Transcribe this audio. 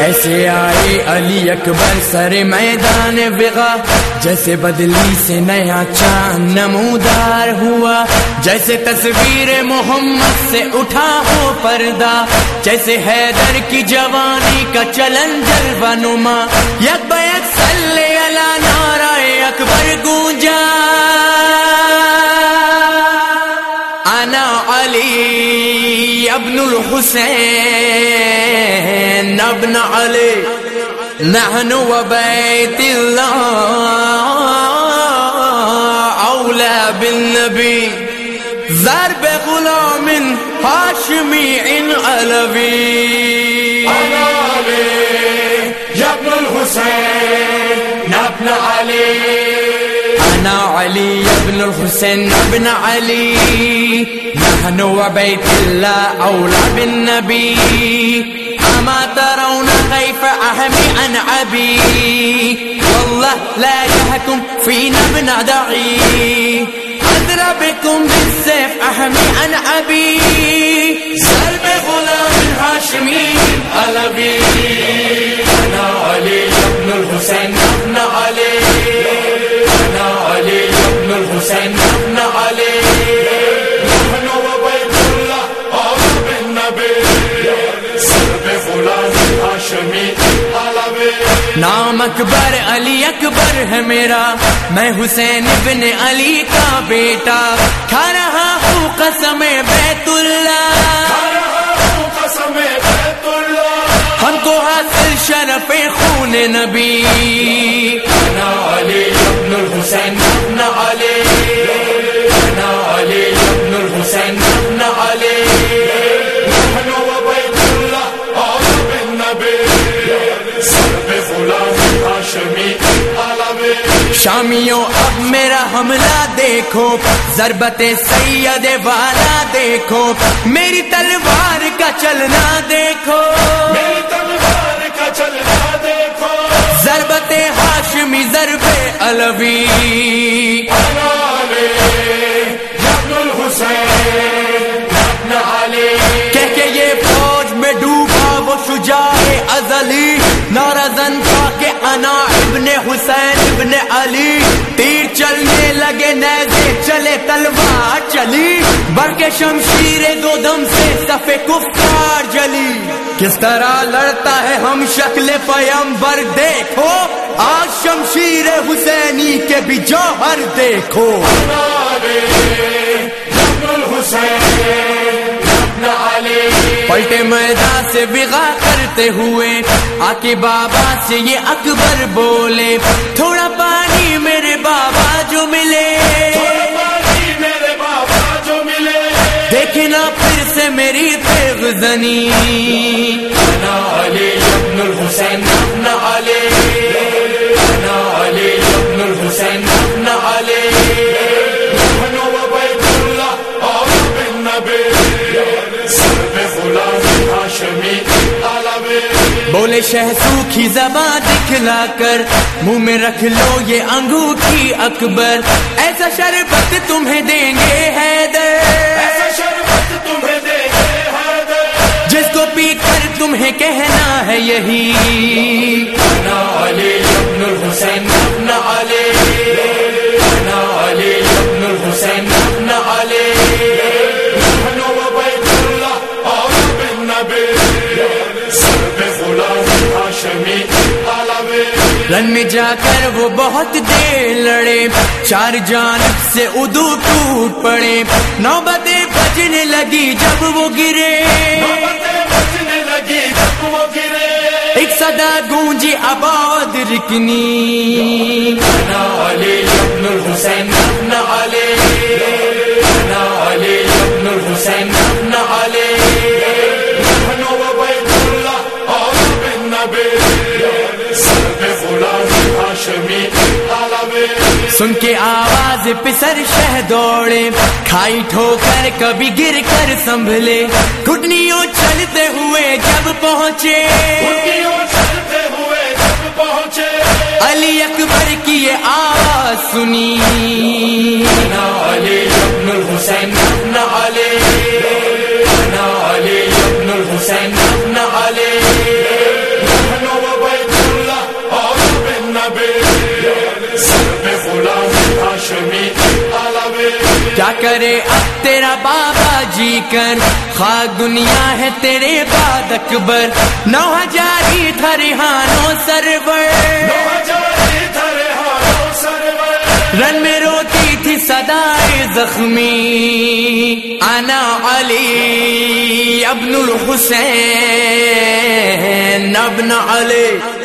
ایسے آئے علی اکبر سر میدان بغا، جیسے بدلی سے نیا چاند نمودار ہوا، جیسے تصویر محمد سے اٹھا ہو پردہ، جیسے حیدر کی جوانی کا چلن جلوہ نما یک علی ابن الحسین ابن علی، نحن وبيت الله أولى بالنبي ضرب غلام هاشمي علوي أنا علي يا ابن الحسين ابن علي أنا علي ابن الحسين ابن علي. نحن وبيت الله أولى بالنبي. أما ترون كيف أحمي عن أبي. والله لا يهكم فينا ابن دعي أضربكم بالسيف أحمي عن أبي. علوي نام اکبر علی اکبر ہے میرا میں حسین ابن علی کا بیٹا۔ کھا رہا ہوں قسم بیت اللہ ہم کو حاصل شرف خون نبی۔ شامیوں اب میرا حملہ دیکھو۔ ضربت سید والا دیکھو۔ میری تلوار کا چلنا دیکھو۔ میری تلوار کا چلنا دیکھو۔ ضربت ہاشمی ضرب علوی۔ تلوار چلی بر کے شمشیر دو دم سے صف کفار جلی۔ کس طرح لڑتا ہے ہم شکل پیمبر دیکھو، آج شمشیر حسینی کے بھی جوہر دیکھو۔ پلٹے میدان سے بغا کرتے ہوئے آکے بابا سے یہ اکبر بولے۔ تھوڑا پانی میرے بابا جو ملے۔ دیکھنا پھر سے میری تیغ زنی انا علی ابن الحسین ابن علی۔ شہ سوکھی زباں دکھلا کر منہ میں رکھ لو یہ انگوٹھی اکبر۔ ایسا شربت تمہیں دیں گے حیدر۔ جس کو پی کر تمہیں کہنا ہے یہی۔ رن میں جا کر وہ بہت دیر لڑے۔ چار جانب سے ادو ٹوٹ پڑے۔ نوبتیں بجنے لگی جب وہ گرے۔ بجنے لگی جب وہ گرے۔ ایک صدا گونجی آباد رکنی۔ علی ابن الحسین ابن علی۔ سن کے آواز پسر شہ دوڑے کھائی ٹھو کر کبھی گر کر سنبھلے۔ گھٹنیوں چلتے ہوئے جب پہنچے۔ چلتے ہوئے جب پہنچے۔ علی اکبر کی یہ آواز سنی۔ کیا کرے اب تیرا بابا جی کر؟ خاک دنیا ہے تیرے بعد اکبر۔ نو ہزاری دھرانو سرور سرور۔ رن میں روتی تھی صدائے زخمی۔ انا علی ابن الحسین۔ ابن علی۔